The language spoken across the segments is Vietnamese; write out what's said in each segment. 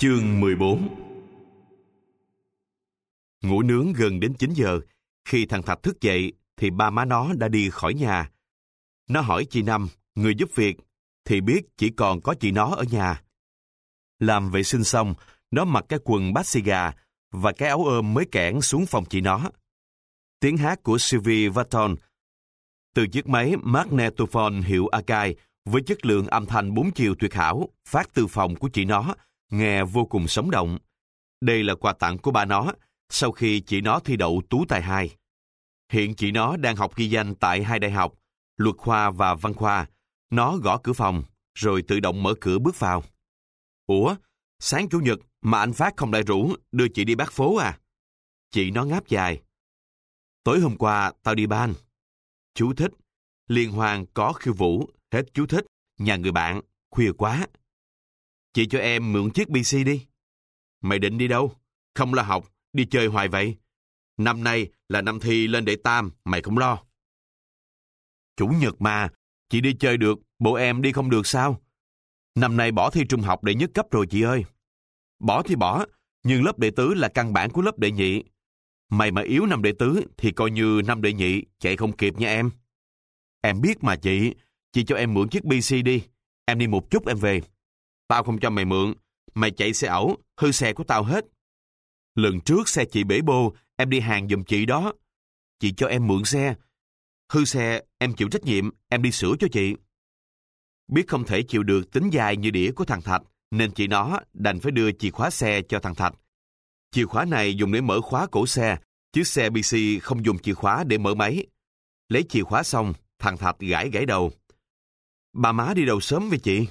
Chương 14 Ngủ nướng gần đến 9 giờ, khi thằng Thạch thức dậy thì ba má nó đã đi khỏi nhà. Nó hỏi chị Năm, người giúp việc, thì biết chỉ còn có chị nó ở nhà. Làm vệ sinh xong, nó mặc cái quần bát xì gà và cái áo ôm mới kẽn xuống phòng chị nó. Tiếng hát của Sylvie Vaton từ chiếc máy Magnetophone hiệu Akai với chất lượng âm thanh bốn chiều tuyệt hảo phát từ phòng của chị nó nghe vô cùng sống động. Đây là quà tặng của ba nó sau khi chị nó thi đậu tú tài hai. Hiện chị nó đang học ghi danh tại hai đại học, luật khoa và văn khoa. Nó gõ cửa phòng, rồi tự động mở cửa bước vào. Ủa, sáng Chủ nhật mà anh Phát không lại rủ đưa chị đi bác phố à? Chị nó ngáp dài. Tối hôm qua tao đi ban. Chú thích. Liên hoan có khiêu vũ, hết chú thích. Nhà người bạn, khuya quá. Chị cho em mượn chiếc PC đi. Mày định đi đâu? Không là học, đi chơi hoài vậy. Năm nay là năm thi lên đệ tam, mày không lo. Chủ nhật mà, chị đi chơi được, bộ em đi không được sao? Năm nay bỏ thi trung học đệ nhất cấp rồi chị ơi. Bỏ thì bỏ, nhưng lớp đệ tứ là căn bản của lớp đệ nhị. Mày mà yếu năm đệ tứ thì coi như năm đệ nhị, chạy không kịp nha em. Em biết mà chị, chị cho em mượn chiếc PC đi. Em đi một chút em về. Tao không cho mày mượn, mày chạy xe ẩu, hư xe của tao hết. Lần trước xe chị bể bô, em đi hàng giùm chị đó. Chị cho em mượn xe. Hư xe, em chịu trách nhiệm, em đi sửa cho chị. Biết không thể chịu được tính dài như đĩa của thằng Thạch, nên chị nó đành phải đưa chìa khóa xe cho thằng Thạch. Chìa khóa này dùng để mở khóa cổ xe, chứ xe BC không dùng chìa khóa để mở máy. Lấy chìa khóa xong, thằng Thạch gãi gãi đầu. Bà má đi đâu sớm với chị?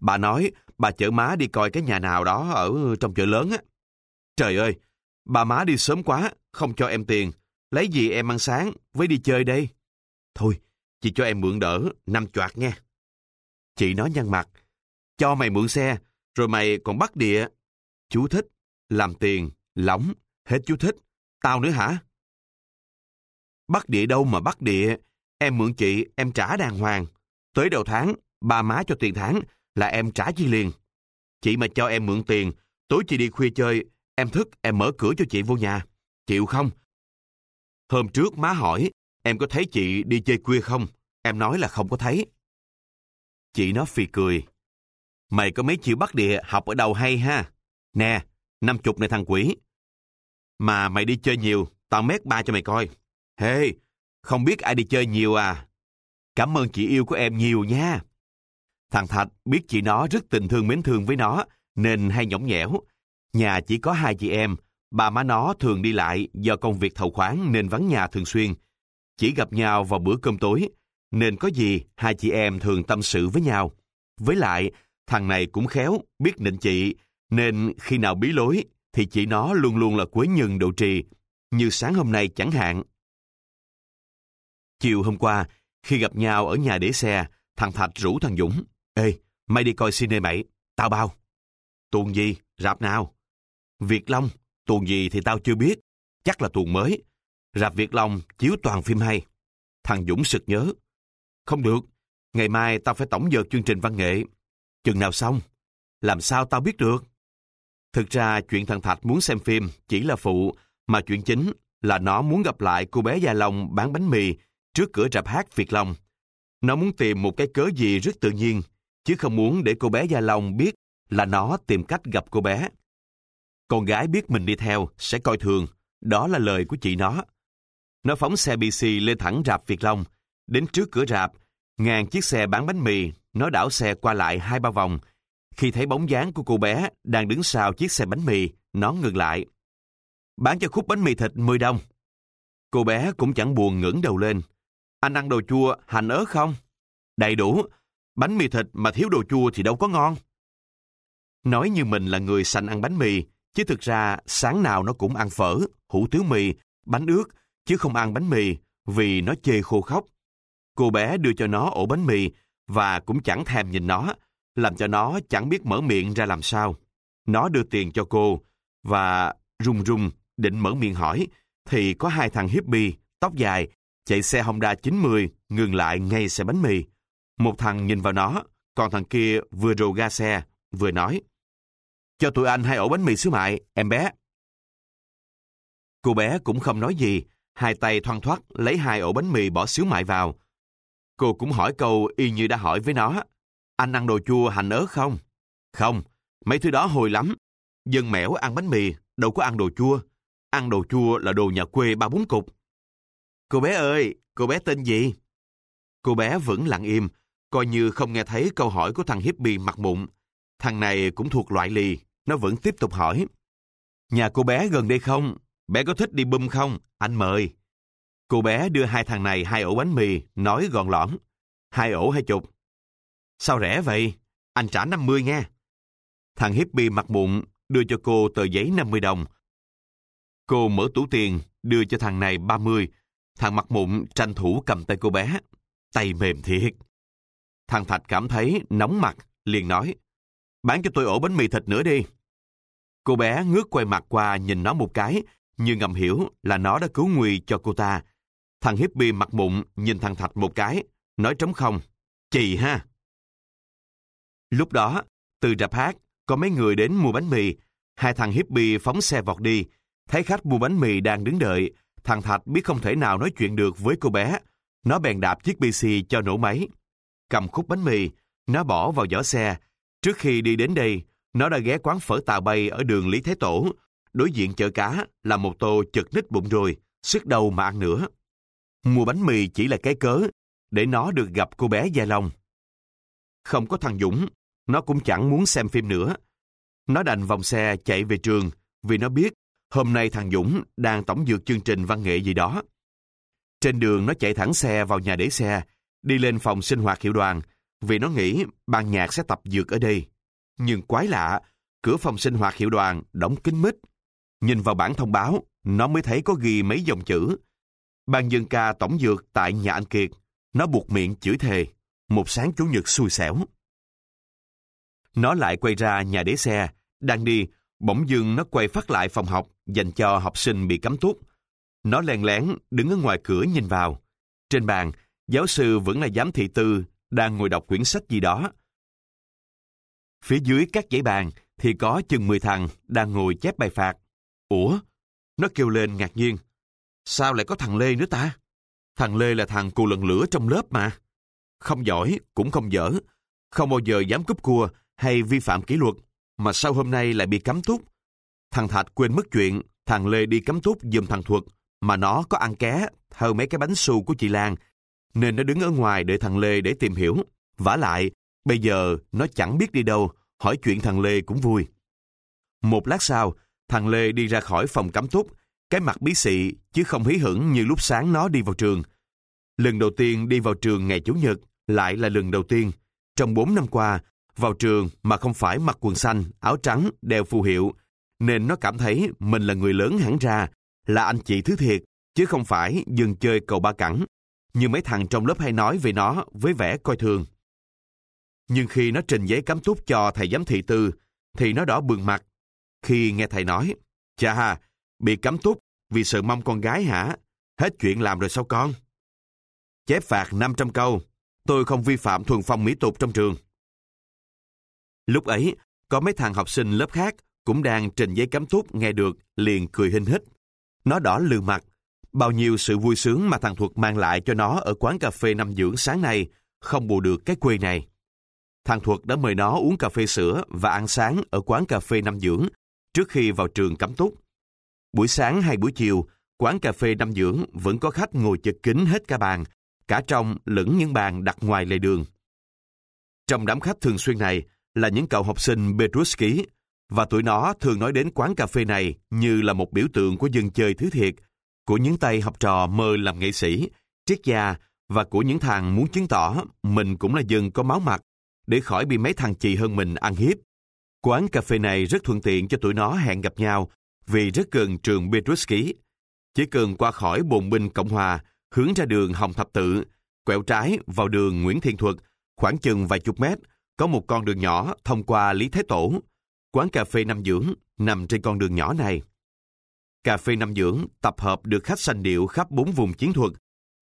Bà nói, bà chở má đi coi cái nhà nào đó ở trong chợ lớn á. Trời ơi, bà má đi sớm quá, không cho em tiền. Lấy gì em ăn sáng, với đi chơi đây? Thôi, chị cho em mượn đỡ, năm choạc nghe Chị nói nhăn mặt, cho mày mượn xe, rồi mày còn bắt địa. Chú thích, làm tiền, lỏng, hết chú thích. Tao nữa hả? Bắt địa đâu mà bắt địa, em mượn chị, em trả đàng hoàng. Tới đầu tháng, ba má cho tiền tháng, là em trả chi liền. Chị mà cho em mượn tiền, tối chị đi khuya chơi, em thức em mở cửa cho chị vô nhà. Chịu không? Hôm trước má hỏi, em có thấy chị đi chơi khuya không? Em nói là không có thấy. Chị nó phì cười. Mày có mấy chiều bắt địa học ở đâu hay ha? Nè, năm chục này thằng quỷ. Mà mày đi chơi nhiều, tao mét ba cho mày coi. Hey, không biết ai đi chơi nhiều à? Cảm ơn chị yêu của em nhiều nha. Thằng Thạch biết chị nó rất tình thương mến thương với nó, nên hay nhõng nhẽo. Nhà chỉ có hai chị em, bà má nó thường đi lại do công việc thầu khoáng nên vắng nhà thường xuyên. Chỉ gặp nhau vào bữa cơm tối, nên có gì hai chị em thường tâm sự với nhau. Với lại, thằng này cũng khéo, biết nịnh chị, nên khi nào bí lối thì chị nó luôn luôn là quế nhân độ trì, như sáng hôm nay chẳng hạn. Chiều hôm qua, khi gặp nhau ở nhà để xe, thằng Thạch rủ thằng Dũng. Ê, mày đi coi cine mày, tao bao. Tuần gì, rạp nào? Việt Long, tuần gì thì tao chưa biết, chắc là tuần mới. Rạp Việt Long chiếu toàn phim hay. Thằng Dũng sực nhớ. Không được, ngày mai tao phải tổng dợt chương trình văn nghệ. Chừng nào xong? Làm sao tao biết được? Thực ra chuyện thằng Thạch muốn xem phim chỉ là phụ, mà chuyện chính là nó muốn gặp lại cô bé Gia Long bán bánh mì trước cửa rạp hát Việt Long. Nó muốn tìm một cái cớ gì rất tự nhiên, chứ không muốn để cô bé Gia Long biết là nó tìm cách gặp cô bé. Con gái biết mình đi theo sẽ coi thường, đó là lời của chị nó. Nó phóng xe BC lên thẳng rạp Việt Long, đến trước cửa rạp, ngàn chiếc xe bán bánh mì, nó đảo xe qua lại hai ba vòng. Khi thấy bóng dáng của cô bé đang đứng sau chiếc xe bánh mì, nó ngừng lại. Bán cho khúc bánh mì thịt 10 đồng. Cô bé cũng chẳng buồn ngẩng đầu lên. Anh ăn đồ chua, hành ớt không? Đầy đủ. Bánh mì thịt mà thiếu đồ chua thì đâu có ngon. Nói như mình là người sành ăn bánh mì, chứ thực ra sáng nào nó cũng ăn phở, hủ tiếu mì, bánh ướt, chứ không ăn bánh mì vì nó chê khô khóc. Cô bé đưa cho nó ổ bánh mì và cũng chẳng thèm nhìn nó, làm cho nó chẳng biết mở miệng ra làm sao. Nó đưa tiền cho cô và rung rung định mở miệng hỏi thì có hai thằng hippie, tóc dài, chạy xe Honda 90 ngừng lại ngay xe bánh mì. Một thằng nhìn vào nó, còn thằng kia vừa rồ ga xe, vừa nói. Cho tụi anh hai ổ bánh mì xíu mại, em bé. Cô bé cũng không nói gì, hai tay thoăn thoắt lấy hai ổ bánh mì bỏ xíu mại vào. Cô cũng hỏi câu y như đã hỏi với nó. Anh ăn đồ chua hành ớt không? Không, mấy thứ đó hồi lắm. Dân mẻo ăn bánh mì, đâu có ăn đồ chua. Ăn đồ chua là đồ nhà quê ba bốn cục. Cô bé ơi, cô bé tên gì? Cô bé vẫn lặng im, coi như không nghe thấy câu hỏi của thằng hippie mặt mụn. Thằng này cũng thuộc loại lì, nó vẫn tiếp tục hỏi. Nhà cô bé gần đây không? Bé có thích đi bum không? Anh mời. Cô bé đưa hai thằng này hai ổ bánh mì, nói gọn lõm. Hai ổ hai chục. Sao rẻ vậy? Anh trả 50 nghe. Thằng hippie mặt mụn đưa cho cô tờ giấy 50 đồng. Cô mở tủ tiền, đưa cho thằng này 30. Thằng mặt mụn tranh thủ cầm tay cô bé. Tay mềm thiệt. Thằng Thạch cảm thấy nóng mặt, liền nói. Bán cho tôi ổ bánh mì thịt nữa đi. Cô bé ngước quay mặt qua nhìn nó một cái, như ngầm hiểu là nó đã cứu nguy cho cô ta. Thằng hippie mặt mụn nhìn thằng Thạch một cái, nói trống không. Chì ha! Lúc đó, từ rạp hát, có mấy người đến mua bánh mì. Hai thằng hippie phóng xe vọt đi. Thấy khách mua bánh mì đang đứng đợi. Thằng Thạch biết không thể nào nói chuyện được với cô bé. Nó bèn đạp chiếc PC cho nổ máy. Cầm khúc bánh mì, nó bỏ vào giỏ xe. Trước khi đi đến đây, nó đã ghé quán phở tàu bay ở đường Lý Thái Tổ. Đối diện chợ cá là một tô chật nít bụng rồi, sức đầu mà ăn nữa. Mua bánh mì chỉ là cái cớ, để nó được gặp cô bé Gia Long. Không có thằng Dũng, nó cũng chẳng muốn xem phim nữa. Nó đành vòng xe chạy về trường vì nó biết hôm nay thằng Dũng đang tổng dược chương trình văn nghệ gì đó. Trên đường nó chạy thẳng xe vào nhà để xe, đi lên phòng sinh hoạt hiệu đoàn vì nó nghĩ ban nhạc sẽ tập dược ở đây. Nhưng quái lạ, cửa phòng sinh hoạt hiệu đoàn đóng kín mít. Nhìn vào bản thông báo, nó mới thấy có ghi mấy dòng chữ. Ban dân ca tổng dược tại nhà anh Kiệt. Nó buộc miệng chửi thề. Một sáng chủ nhật xui xẻo. Nó lại quay ra nhà để xe. Đang đi, bỗng dưng nó quay phát lại phòng học dành cho học sinh bị cấm túc. Nó len lén đứng ở ngoài cửa nhìn vào. Trên bàn, giáo sư vẫn là giám thị tư đang ngồi đọc quyển sách gì đó. Phía dưới các dãy bàn thì có chừng 10 thằng đang ngồi chép bài phạt. Ủa? Nó kêu lên ngạc nhiên. Sao lại có thằng Lê nữa ta? Thằng Lê là thằng cù lần lửa trong lớp mà. Không giỏi, cũng không dở. Không bao giờ dám cúp cua hay vi phạm kỷ luật, mà sao hôm nay lại bị cấm túc? Thằng Thạch quên mất chuyện, thằng Lê đi cấm túc giùm thằng Thuật, mà nó có ăn ké thơ mấy cái bánh xù của chị Lan, nên nó đứng ở ngoài đợi thằng Lê để tìm hiểu. vả lại, bây giờ nó chẳng biết đi đâu, hỏi chuyện thằng Lê cũng vui. Một lát sau, thằng Lê đi ra khỏi phòng cấm túc, cái mặt bí xị chứ không hí hửng như lúc sáng nó đi vào trường. Lần đầu tiên đi vào trường ngày Chủ nhật lại là lần đầu tiên. Trong 4 năm qua, vào trường mà không phải mặc quần xanh, áo trắng, đeo phù hiệu, nên nó cảm thấy mình là người lớn hẳn ra, là anh chị thứ thiệt, chứ không phải dừng chơi cầu ba cẳng, như mấy thằng trong lớp hay nói về nó với vẻ coi thường. Nhưng khi nó trình giấy cấm túc cho thầy giám thị tư, thì nó đỏ bừng mặt. Khi nghe thầy nói, chà hà, bị cấm túc vì sợ mong con gái hả? Hết chuyện làm rồi sao con? Chép phạt 500 câu, tôi không vi phạm thuần phong mỹ tục trong trường. Lúc ấy, có mấy thằng học sinh lớp khác cũng đang trình giấy cấm túc nghe được, liền cười hinh hít. Nó đỏ lừ mặt. Bao nhiêu sự vui sướng mà thằng Thuật mang lại cho nó ở quán cà phê năm dưỡng sáng nay không bù được cái quê này. Thằng Thuật đã mời nó uống cà phê sữa và ăn sáng ở quán cà phê năm dưỡng trước khi vào trường cắm túc. Buổi sáng hay buổi chiều, quán cà phê năm dưỡng vẫn có khách ngồi chật kín hết cả bàn, cả trong lẫn những bàn đặt ngoài lề đường. Trong đám khách thường xuyên này là những cậu học sinh Petruski, và tụi nó thường nói đến quán cà phê này như là một biểu tượng của dân chơi thứ thiệt, của những tay học trò mơ làm nghệ sĩ, triết gia và của những thằng muốn chứng tỏ mình cũng là dân có máu mặt để khỏi bị mấy thằng chị hơn mình ăn hiếp. Quán cà phê này rất thuận tiện cho tụi nó hẹn gặp nhau vì rất gần trường Petruski. Chỉ cần qua khỏi bồn binh Cộng Hòa, hướng ra đường Hồng Thập Tự, quẹo trái vào đường Nguyễn Thiên Thuật, khoảng chừng vài chục mét, có một con đường nhỏ thông qua Lý Thái Tổ. Quán cà phê Nam Dưỡng nằm trên con đường nhỏ này. Cà phê Nam Dưỡng tập hợp được khách sanh điệu khắp bốn vùng chiến thuật,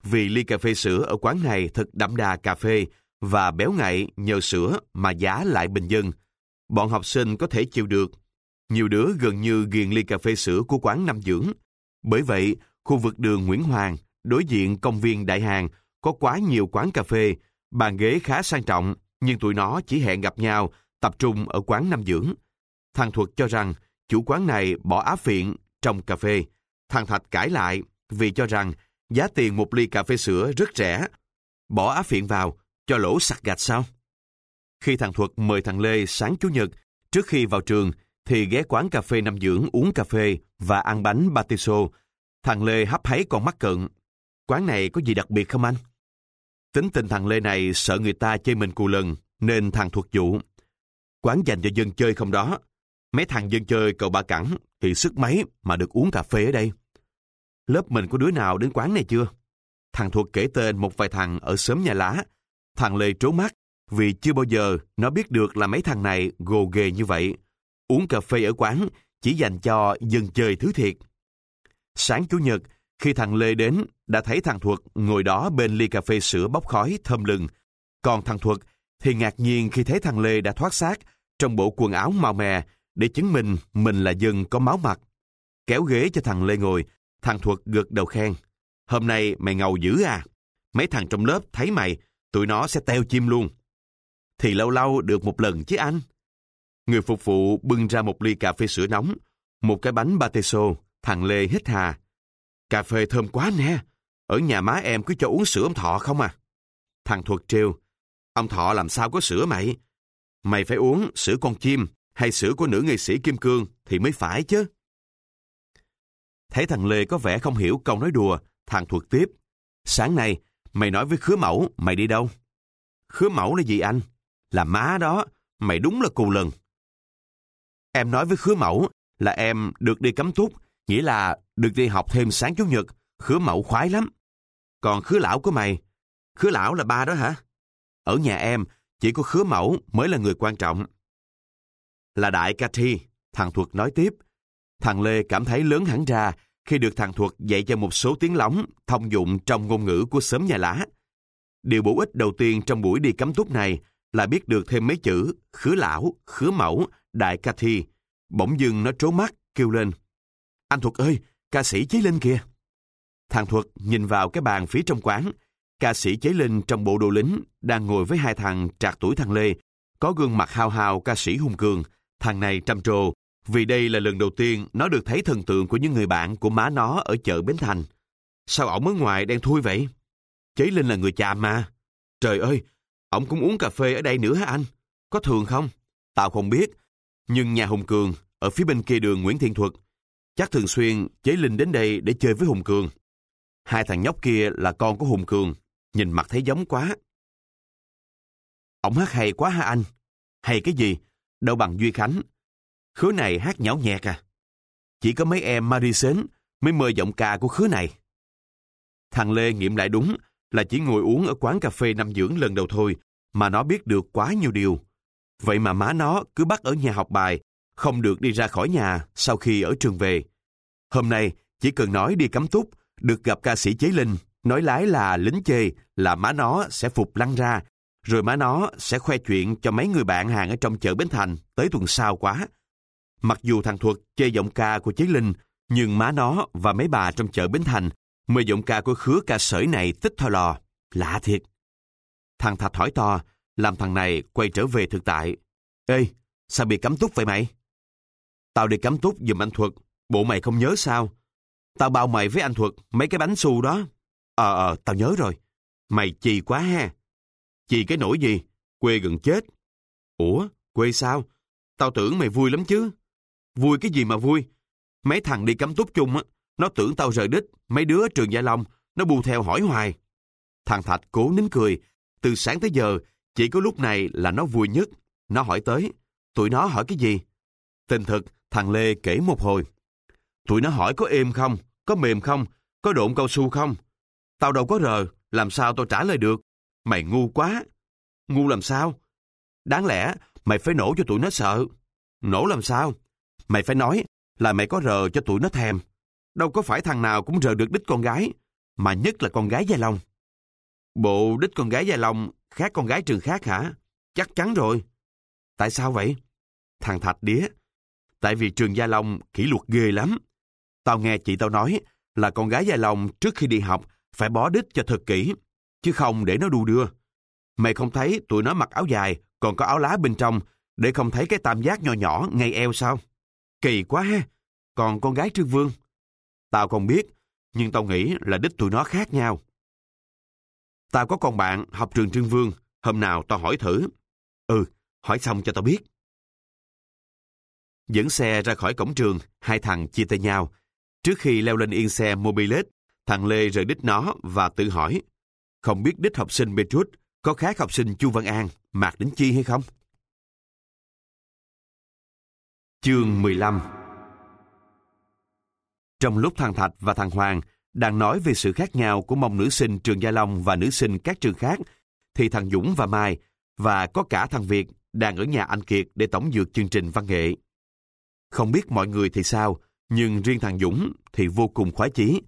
vì ly cà phê sữa ở quán này thật đậm đà cà phê và béo ngậy nhờ sữa mà giá lại bình dân. Bọn học sinh có thể chịu được Nhiều đứa gần như ghiền ly cà phê sữa của quán Nam Dưỡng. Bởi vậy, khu vực đường Nguyễn Hoàng, đối diện công viên Đại Hàng, có quá nhiều quán cà phê, bàn ghế khá sang trọng, nhưng tụi nó chỉ hẹn gặp nhau, tập trung ở quán Nam Dưỡng. Thằng Thuật cho rằng chủ quán này bỏ á phiện trong cà phê. Thằng Thạch cãi lại vì cho rằng giá tiền một ly cà phê sữa rất rẻ. Bỏ á phiện vào, cho lỗ sặc gạch sao? Khi thằng Thuật mời thằng Lê sáng Chủ nhật, trước khi vào trường, thì ghé quán cà phê Nam Dưỡng uống cà phê và ăn bánh batiso. Thằng Lê hấp háy con mắt cận. Quán này có gì đặc biệt không anh? Tính tình thằng Lê này sợ người ta chơi mình cù lần, nên thằng Thuật dụ. Quán dành cho dân chơi không đó. Mấy thằng dân chơi cậu ba cẳng thì sức mấy mà được uống cà phê ở đây. Lớp mình có đứa nào đến quán này chưa? Thằng Thuật kể tên một vài thằng ở xóm nhà lá. Thằng Lê trố mắt vì chưa bao giờ nó biết được là mấy thằng này gồ ghề như vậy. Uống cà phê ở quán chỉ dành cho dân chơi thứ thiệt. Sáng Chủ nhật, khi thằng Lê đến, đã thấy thằng Thuật ngồi đó bên ly cà phê sữa bốc khói thơm lừng. Còn thằng Thuật thì ngạc nhiên khi thấy thằng Lê đã thoát xác trong bộ quần áo màu mè để chứng minh mình là dân có máu mặt. Kéo ghế cho thằng Lê ngồi, thằng Thuật gật đầu khen. Hôm nay mày ngầu dữ à? Mấy thằng trong lớp thấy mày, tụi nó sẽ teo chim luôn. Thì lâu lâu được một lần chứ anh. Người phục vụ bưng ra một ly cà phê sữa nóng, một cái bánh bateso, thằng Lê hít hà. Cà phê thơm quá nè, ở nhà má em cứ cho uống sữa ông Thọ không à? Thằng Thuật trêu, ông Thọ làm sao có sữa mày? Mày phải uống sữa con chim hay sữa của nữ nghệ sĩ Kim Cương thì mới phải chứ. Thấy thằng Lê có vẻ không hiểu câu nói đùa, thằng Thuật tiếp. Sáng nay, mày nói với khứa mẫu, mày đi đâu? Khứa mẫu là gì anh? Là má đó, mày đúng là cù lần. Em nói với khứa mẫu là em được đi cắm túc, nghĩa là được đi học thêm sáng chủ nhật, khứa mẫu khoái lắm. Còn khứa lão của mày, khứa lão là ba đó hả? Ở nhà em, chỉ có khứa mẫu mới là người quan trọng. Là đại ca thi, thằng Thuật nói tiếp. Thằng Lê cảm thấy lớn hẳn ra khi được thằng Thuật dạy cho một số tiếng lóng thông dụng trong ngôn ngữ của xóm nhà lá. Điều bổ ích đầu tiên trong buổi đi cắm túc này là biết được thêm mấy chữ khứa lão, khứa mẫu, đại ca thi. Bỗng dưng nó trố mắt, kêu lên. Anh Thuật ơi, ca sĩ Chế Linh kìa. Thằng Thuật nhìn vào cái bàn phía trong quán. Ca sĩ Chế Linh trong bộ đồ lính đang ngồi với hai thằng trạc tuổi thằng Lê. Có gương mặt hào hào, ca sĩ hùng cường. Thằng này trầm trồ vì đây là lần đầu tiên nó được thấy thần tượng của những người bạn của má nó ở chợ Bến Thành. Sao ổng ở ngoài đen thui vậy? Chế Linh là người cha mà. Trời ơi, ổng cũng uống cà phê ở đây nữa hả anh? Có thường không? Tao không biết. Nhưng nhà Hùng Cường, ở phía bên kia đường Nguyễn Thiên Thuật, chắc thường xuyên Chế Linh đến đây để chơi với Hùng Cường. Hai thằng nhóc kia là con của Hùng Cường, nhìn mặt thấy giống quá. Ổng hát hay quá hả anh? Hay cái gì? Đâu bằng Duy Khánh. Khứa này hát nhão nhẹt à? Chỉ có mấy em Marisến mới mời giọng ca của khứa này. Thằng Lê nghiệm lại đúng là chỉ ngồi uống ở quán cà phê năm dưỡng lần đầu thôi mà nó biết được quá nhiều điều. Vậy mà má nó cứ bắt ở nhà học bài, không được đi ra khỏi nhà sau khi ở trường về. Hôm nay, chỉ cần nói đi cắm túc, được gặp ca sĩ Chế Linh, nói lái là lính chê, là má nó sẽ phục lăn ra, rồi má nó sẽ khoe chuyện cho mấy người bạn hàng ở trong chợ Bến Thành tới tuần sau quá. Mặc dù thằng Thuật chê giọng ca của Chế Linh, nhưng má nó và mấy bà trong chợ Bến Thành mời giọng ca của khứa ca sởi này tích thò lò. Lạ thiệt. Thằng Thạch hỏi to, làm thằng này quay trở về thực tại. Ê, sao bị cấm túc vậy mày? Tao đi cấm túc giùm anh Thuật, bộ mày không nhớ sao? Tao bao mày với anh Thuật mấy cái bánh xu đó. Ờ ờ, tao nhớ rồi. Mày chì quá ha chị cái nỗi gì? Quê gần chết. Ủa, quê sao? Tao tưởng mày vui lắm chứ. Vui cái gì mà vui? Mấy thằng đi cắm túc chung á, nó tưởng tao rời đích, mấy đứa trường Gia Long, nó bu theo hỏi hoài. Thằng Thạch cố nín cười, từ sáng tới giờ, chỉ có lúc này là nó vui nhất. Nó hỏi tới, tụi nó hỏi cái gì? Tình thực, thằng Lê kể một hồi. Tụi nó hỏi có êm không, có mềm không, có độn cao su không? Tao đâu có rờ, làm sao tao trả lời được? Mày ngu quá. Ngu làm sao? Đáng lẽ mày phải nổ cho tụi nó sợ. Nổ làm sao? Mày phải nói là mày có rờ cho tụi nó thèm. Đâu có phải thằng nào cũng rờ được đích con gái, mà nhất là con gái Gia Long. Bộ đích con gái Gia Long khác con gái trường khác hả? Chắc chắn rồi. Tại sao vậy? Thằng Thạch đía. tại vì trường Gia Long kỷ luật ghê lắm. Tao nghe chị tao nói là con gái Gia Long trước khi đi học phải bó đích cho thật kỹ, chứ không để nó đu đưa. Mày không thấy tụi nó mặc áo dài, còn có áo lá bên trong, để không thấy cái tam giác nhỏ nhỏ ngay eo sao? Kỳ quá ha! Còn con gái Trương Vương? Tao không biết, nhưng tao nghĩ là đích tụi nó khác nhau. Tao có con bạn học trường Trương Vương, hôm nào tao hỏi thử. Ừ, hỏi xong cho tao biết. Dẫn xe ra khỏi cổng trường, hai thằng chia tay nhau. Trước khi leo lên yên xe Mobilet, thằng Lê rời đích nó và tự hỏi, không biết đích học sinh Petrus có khác học sinh Chu Văn An, Mạc Đính Chi hay không? Chương 15 Trong lúc thằng Thạch và thằng Hoàng đang nói về sự khác nhau của mong nữ sinh trường Gia Long và nữ sinh các trường khác, thì thằng Dũng và Mai, và có cả thằng Việt đang ở nhà anh Kiệt để tổng dược chương trình văn nghệ. Không biết mọi người thì sao, nhưng riêng thằng Dũng thì vô cùng khoái chí.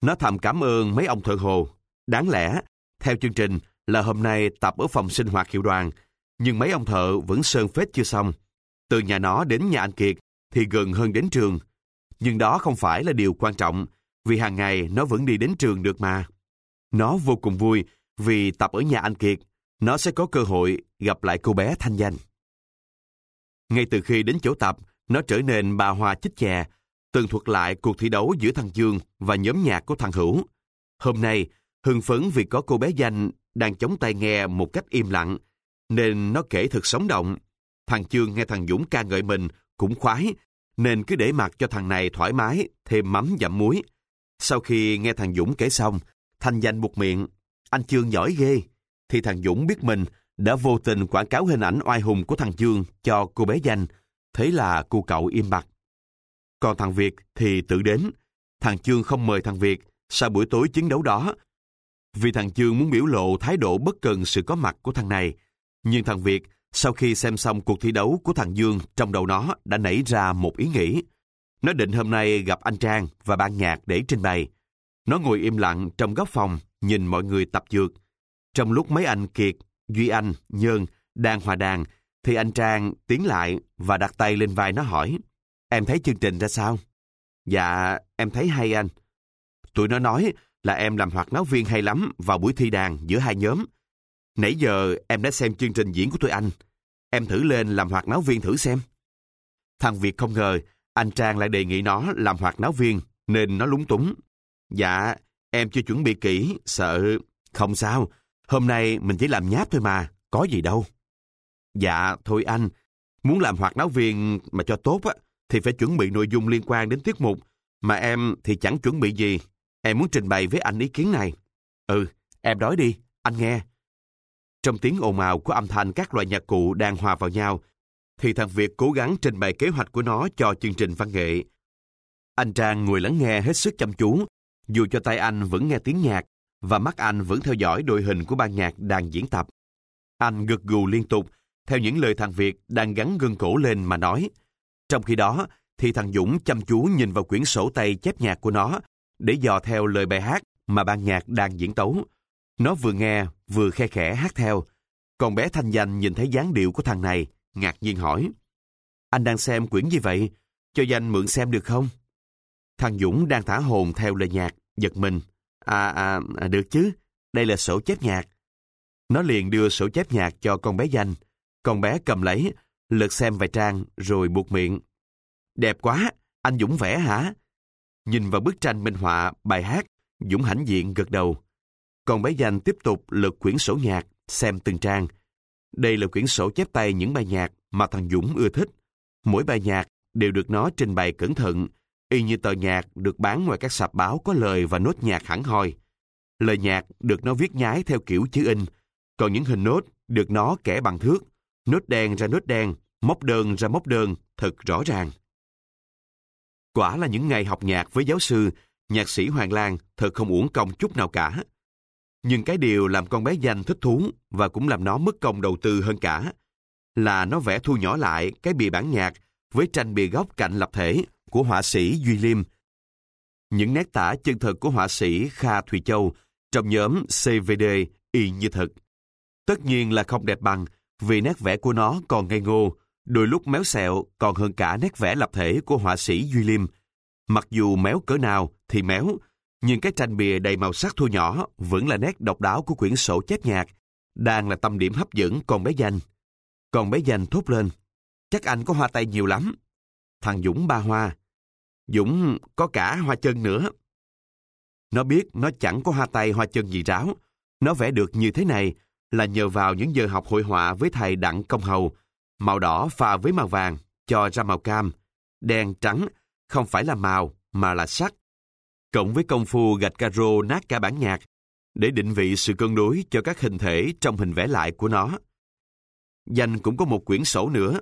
Nó thầm cảm ơn mấy ông thợ hồ. Đáng lẽ, theo chương trình là hôm nay tập ở phòng sinh hoạt hiệu đoàn, nhưng mấy ông thợ vẫn sơn phết chưa xong. Từ nhà nó đến nhà anh Kiệt thì gần hơn đến trường. Nhưng đó không phải là điều quan trọng, vì hàng ngày nó vẫn đi đến trường được mà. Nó vô cùng vui vì tập ở nhà anh Kiệt, nó sẽ có cơ hội gặp lại cô bé Thanh Danh. Ngay từ khi đến chỗ tập, nó trở nên bà hoa chích chè, tường thuật lại cuộc thi đấu giữa thằng Dương và nhóm nhạc của thằng Hữu. Hôm nay, hưng phấn vì có cô bé Danh đang chống tay nghe một cách im lặng, nên nó kể thật sống động. Thằng Chương nghe thằng Dũng ca ngợi mình cũng khoái, nên cứ để mặc cho thằng này thoải mái, thêm mắm dặm muối. Sau khi nghe thằng Dũng kể xong, Thanh Danh buộc miệng, anh Chương giỏi ghê. Thì thằng Dũng biết mình đã vô tình quảng cáo hình ảnh oai hùng của thằng Chương cho cô bé Danh, thế là cô cậu im bặt. Còn thằng Việt thì tự đến. Thằng Chương không mời thằng Việt sau buổi tối chiến đấu đó. Vì thằng dương muốn biểu lộ thái độ bất cần sự có mặt của thằng này. Nhưng thằng Việt, sau khi xem xong cuộc thi đấu của thằng Dương, trong đầu nó đã nảy ra một ý nghĩ. Nó định hôm nay gặp anh Trang và ban nhạc để trình bày. Nó ngồi im lặng trong góc phòng, nhìn mọi người tập dược. Trong lúc mấy anh Kiệt, Duy Anh, Nhơn đang hòa đàn, thì anh Trang tiến lại và đặt tay lên vai nó hỏi, em thấy chương trình ra sao? Dạ, em thấy hay anh. Tụi nó nói là em làm hoạt náo viên hay lắm vào buổi thi đàn giữa hai nhóm. Nãy giờ em đã xem chương trình diễn của tôi anh. Em thử lên làm hoạt náo viên thử xem. Thằng Việt không ngờ anh Trang lại đề nghị nó làm hoạt náo viên nên nó lúng túng. Dạ, em chưa chuẩn bị kỹ, sợ... Không sao, hôm nay mình chỉ làm nháp thôi mà, có gì đâu. Dạ, thôi anh, muốn làm hoạt náo viên mà cho tốt á, thì phải chuẩn bị nội dung liên quan đến tiết mục, mà em thì chẳng chuẩn bị gì. Em muốn trình bày với anh ý kiến này. Ừ, em nói đi, anh nghe. Trong tiếng ồn ào của âm thanh các loại nhạc cụ đang hòa vào nhau, thì thằng Việt cố gắng trình bày kế hoạch của nó cho chương trình văn nghệ. Anh Trang ngồi lắng nghe hết sức chăm chú, dù cho tay anh vẫn nghe tiếng nhạc và mắt anh vẫn theo dõi đội hình của ban nhạc đang diễn tập. Anh gật gù liên tục theo những lời thằng Việt đang gắn gân cổ lên mà nói. Trong khi đó, thì thằng Dũng chăm chú nhìn vào quyển sổ tay chép nhạc của nó để dò theo lời bài hát mà ban nhạc đang diễn tấu. Nó vừa nghe, vừa khe khẽ hát theo. Còn bé Thanh Danh nhìn thấy dáng điệu của thằng này, ngạc nhiên hỏi. Anh đang xem quyển gì vậy? Cho Danh mượn xem được không? Thằng Dũng đang thả hồn theo lời nhạc, giật mình. À, à, à được chứ, đây là sổ chép nhạc. Nó liền đưa sổ chép nhạc cho con bé Danh. Con bé cầm lấy, lật xem vài trang rồi buộc miệng. Đẹp quá, anh Dũng vẽ hả? Nhìn vào bức tranh minh họa, bài hát, Dũng hãnh diện gật đầu. Còn bé Danh tiếp tục lật quyển sổ nhạc, xem từng trang. Đây là quyển sổ chép tay những bài nhạc mà thằng Dũng ưa thích. Mỗi bài nhạc đều được nó trình bày cẩn thận, y như tờ nhạc được bán ngoài các sạp báo có lời và nốt nhạc hẳn hoi. Lời nhạc được nó viết nhái theo kiểu chữ in, còn những hình nốt được nó kẻ bằng thước, nốt đen ra nốt đen, móc đơn ra móc đơn, thật rõ ràng. Quả là những ngày học nhạc với giáo sư, nhạc sĩ Hoàng Lan thật không uổng công chút nào cả. Nhưng cái điều làm con bé danh thích thú và cũng làm nó mất công đầu tư hơn cả là nó vẽ thu nhỏ lại cái bìa bản nhạc với tranh bìa góc cạnh lập thể của họa sĩ Duy Liêm. Những nét tả chân thật của họa sĩ Kha Thùy Châu trong nhóm CVD y như thật. Tất nhiên là không đẹp bằng vì nét vẽ của nó còn ngây ngô, Đôi lúc méo xẹo còn hơn cả nét vẽ lập thể của họa sĩ Duy Liêm. Mặc dù méo cỡ nào thì méo, nhưng cái tranh bìa đầy màu sắc thu nhỏ vẫn là nét độc đáo của quyển sổ chép nhạc, đang là tâm điểm hấp dẫn con bé danh. Con bé danh thốt lên, chắc anh có hoa tay nhiều lắm. Thằng Dũng ba hoa. Dũng có cả hoa chân nữa. Nó biết nó chẳng có hoa tay hoa chân gì ráo. Nó vẽ được như thế này là nhờ vào những giờ học hội họa với thầy Đặng Công Hầu. Màu đỏ pha với màu vàng, cho ra màu cam. Đen trắng, không phải là màu, mà là sắc. Cộng với công phu gạch caro nát cả bản nhạc, để định vị sự cân đối cho các hình thể trong hình vẽ lại của nó. Danh cũng có một quyển sổ nữa.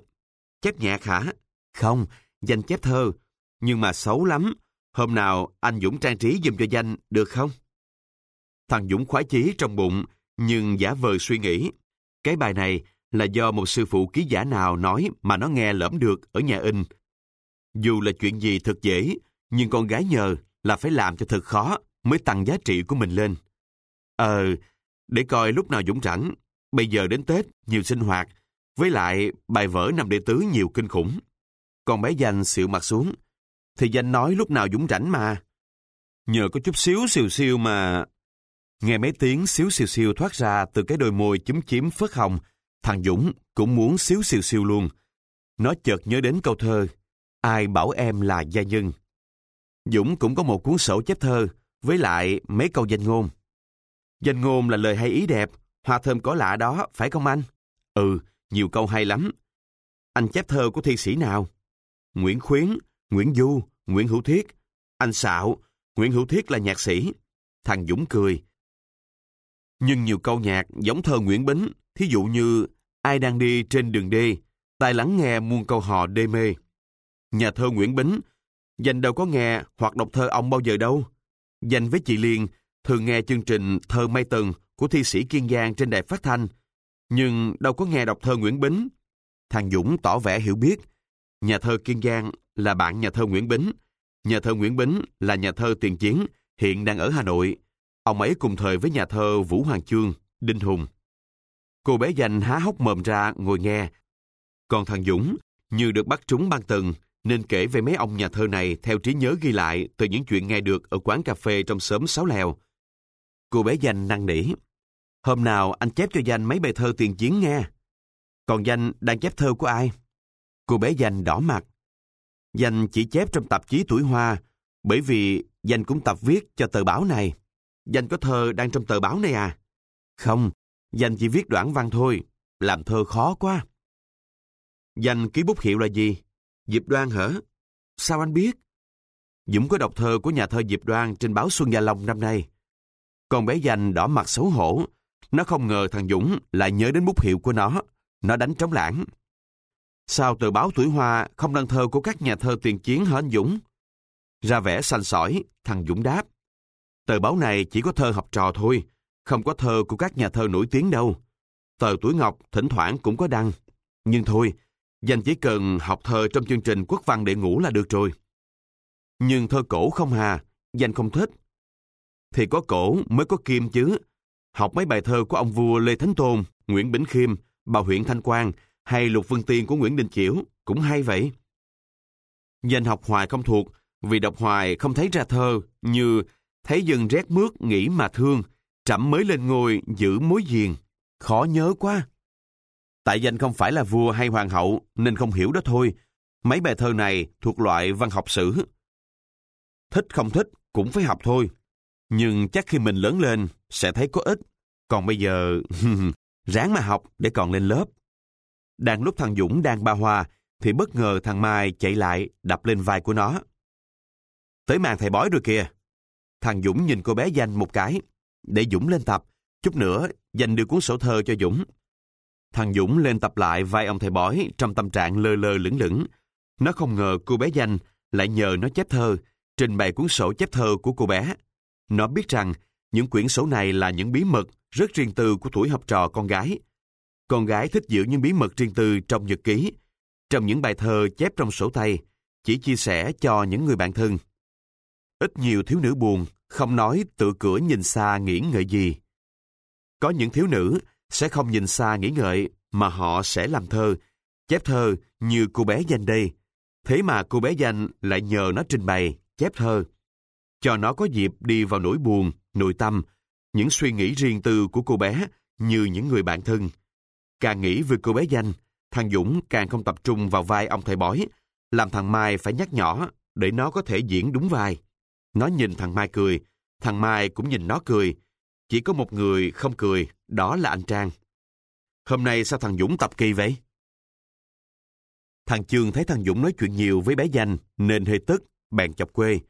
Chép nhạc hả? Không, Danh chép thơ. Nhưng mà xấu lắm. Hôm nào anh Dũng trang trí giùm cho Danh được không? Thằng Dũng khoái chí trong bụng, nhưng giả vờ suy nghĩ. Cái bài này là do một sư phụ ký giả nào nói mà nó nghe lẫm được ở nhà in. Dù là chuyện gì thật dễ, nhưng con gái nhờ là phải làm cho thật khó mới tăng giá trị của mình lên. Ờ, để coi lúc nào Dũng rảnh. Bây giờ đến Tết, nhiều sinh hoạt. Với lại, bài vở năm đệ tứ nhiều kinh khủng. Con bé danh xịu mặt xuống. Thì danh nói lúc nào Dũng rảnh mà. Nhờ có chút xíu xìu xiu mà... Nghe mấy tiếng xíu xìu xiu thoát ra từ cái đôi môi chúm chím phớt hồng, thằng Dũng cũng muốn xíu xìu xiu luôn. Nó chợt nhớ đến câu thơ, ai bảo em là gia nhân. Dũng cũng có một cuốn sổ chép thơ, với lại mấy câu danh ngôn. Danh ngôn là lời hay ý đẹp, hoa thơm có lạ đó, phải không anh? Ừ, nhiều câu hay lắm. Anh chép thơ của thi sĩ nào? Nguyễn Khuyến, Nguyễn Du, Nguyễn Hữu Thiết. Anh xạo, Nguyễn Hữu Thiết là nhạc sĩ. Thằng Dũng cười. Nhưng nhiều câu nhạc giống thơ Nguyễn Bính, thí dụ như Ai đang đi trên đường đê, tai lắng nghe muôn câu hò đê mê. Nhà thơ Nguyễn Bính, dành đâu có nghe hoặc đọc thơ ông bao giờ đâu. Dành với chị Liên, thường nghe chương trình Thơ Mai Tần của thi sĩ Kiên Giang trên đài phát thanh, nhưng đâu có nghe đọc thơ Nguyễn Bính. Thằng Dũng tỏ vẻ hiểu biết. Nhà thơ Kiên Giang là bạn nhà thơ Nguyễn Bính. Nhà thơ Nguyễn Bính là nhà thơ tiền chiến, hiện đang ở Hà Nội. Ông ấy cùng thời với nhà thơ Vũ Hoàng Chương, Đinh Hùng. Cô bé dành há hốc mồm ra ngồi nghe. Còn thằng Dũng, như được bắt trúng ban tầng, nên kể về mấy ông nhà thơ này theo trí nhớ ghi lại từ những chuyện nghe được ở quán cà phê trong xóm Sáu Lèo. Cô bé Danh năn nỉ. Hôm nào anh chép cho Danh mấy bài thơ tiền chiến nghe. Còn Danh đang chép thơ của ai? Cô bé Danh đỏ mặt. Danh chỉ chép trong tạp chí Tuổi Hoa, bởi vì Danh cũng tập viết cho tờ báo này. Danh có thơ đang trong tờ báo này à? Không, Danh chỉ viết đoạn văn thôi, làm thơ khó quá. Danh ký bút hiệu là gì? Diệp Đoan hả? Sao anh biết? Dũng có đọc thơ của nhà thơ Diệp Đoan trên báo Xuân Gia Long năm nay. Con bé Danh đỏ mặt xấu hổ. Nó không ngờ thằng Dũng lại nhớ đến bút hiệu của nó. Nó đánh trống lãng. Sao tờ báo Tuổi Hoa không đăng thơ của các nhà thơ tiền chiến hả anh Dũng? Ra vẻ xanh sỏi, thằng Dũng đáp. Tờ báo này chỉ có thơ học trò thôi, không có thơ của các nhà thơ nổi tiếng đâu. Tờ Tuổi Ngọc thỉnh thoảng cũng có đăng. Nhưng thôi, Danh chỉ cần học thơ trong chương trình quốc văn để ngủ là được rồi. Nhưng thơ cổ không hà, Danh không thích. Thì có cổ mới có kim chứ. Học mấy bài thơ của ông vua Lê Thánh Tôn, Nguyễn Bỉnh Khiêm, bà huyện Thanh Quang hay Lục Vân Tiên của Nguyễn Đình Chiểu cũng hay vậy. Danh học hoài không thuộc vì đọc hoài không thấy ra thơ như thấy dần rét mướt nghĩ mà thương, trẫm mới lên ngôi giữ mối diền. Khó nhớ quá. Tại danh không phải là vua hay hoàng hậu nên không hiểu đó thôi. Mấy bài thơ này thuộc loại văn học sử. Thích không thích cũng phải học thôi. Nhưng chắc khi mình lớn lên sẽ thấy có ích. Còn bây giờ, ráng mà học để còn lên lớp. Đang lúc thằng Dũng đang ba hoa, thì bất ngờ thằng Mai chạy lại đập lên vai của nó. Tới màn thầy bói rồi kìa. Thằng Dũng nhìn cô bé Danh một cái, để Dũng lên tập. Chút nữa, dành đưa cuốn sổ thơ cho Dũng. Thằng Dũng lên tập lại vai ông thầy bói trong tâm trạng lơ lơ lửng lửng. Nó không ngờ cô bé Danh lại nhờ nó chép thơ, trình bày cuốn sổ chép thơ của cô bé. Nó biết rằng những quyển sổ này là những bí mật rất riêng tư của tuổi học trò con gái. Con gái thích giữ những bí mật riêng tư trong nhật ký, trong những bài thơ chép trong sổ tay, chỉ chia sẻ cho những người bạn thân. Ít nhiều thiếu nữ buồn, không nói tự cửa nhìn xa nghĩ ngợi gì. Có những thiếu nữ sẽ không nhìn xa nghĩ ngợi mà họ sẽ làm thơ, Chép thơ như cô bé danh đây. Thế mà cô bé danh lại nhờ nó trình bày, chép thơ. Cho nó có dịp đi vào nỗi buồn, nội tâm, những suy nghĩ riêng tư của cô bé như những người bạn thân. Càng nghĩ về cô bé danh, thằng Dũng càng không tập trung vào vai ông thầy bói, làm thằng Mai phải nhắc nhỏ để nó có thể diễn đúng vai. Nó nhìn thằng Mai cười, thằng Mai cũng nhìn nó cười. Chỉ có một người không cười, đó là anh Trang. Hôm nay sao thằng Dũng tập kỳ vậy? Thằng Chương thấy thằng Dũng nói chuyện nhiều với bé danh nên hơi tức, bèn chọc quê.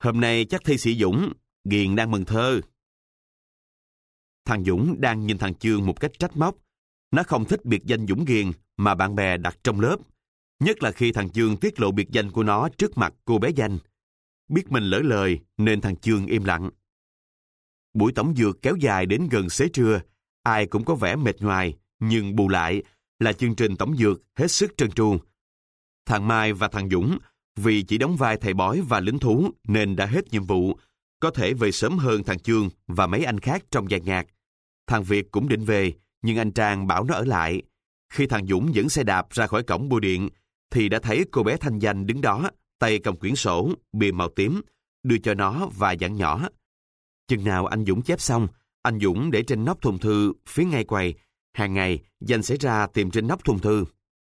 Hôm nay chắc thi sĩ Dũng, Ghiền đang mừng thơ. Thằng Dũng đang nhìn thằng Chương một cách trách móc. Nó không thích biệt danh Dũng Ghiền mà bạn bè đặt trong lớp. Nhất là khi thằng Chương tiết lộ biệt danh của nó trước mặt cô bé danh. Biết mình lỡ lời nên thằng Chương im lặng. Buổi tổng dược kéo dài đến gần xế trưa, ai cũng có vẻ mệt nhoài, nhưng bù lại là chương trình tổng dược hết sức trơn tru. Thằng Mai và thằng Dũng vì chỉ đóng vai thầy bói và lính thú nên đã hết nhiệm vụ, có thể về sớm hơn thằng Chương và mấy anh khác trong dàn nhạc. Thằng Việt cũng định về, nhưng anh Trang bảo nó ở lại. Khi thằng Dũng dẫn xe đạp ra khỏi cổng bưu điện, thì đã thấy cô bé Thanh Danh đứng đó, tay cầm quyển sổ, bìa màu tím, đưa cho nó và dặn nhỏ. Chừng nào anh Dũng chép xong, anh Dũng để trên nóc thùng thư phía ngay quầy. Hàng ngày, Danh sẽ ra tìm trên nóc thùng thư.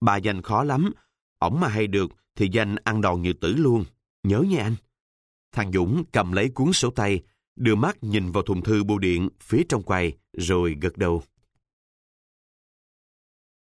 Bà Danh khó lắm. Ổng mà hay được thì Danh ăn đòn như tử luôn. Nhớ nha anh. Thằng Dũng cầm lấy cuốn sổ tay, đưa mắt nhìn vào thùng thư bưu điện phía trong quầy, rồi gật đầu.